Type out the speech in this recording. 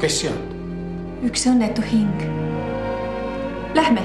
kes sealt? üks õnnetu hing. Lähme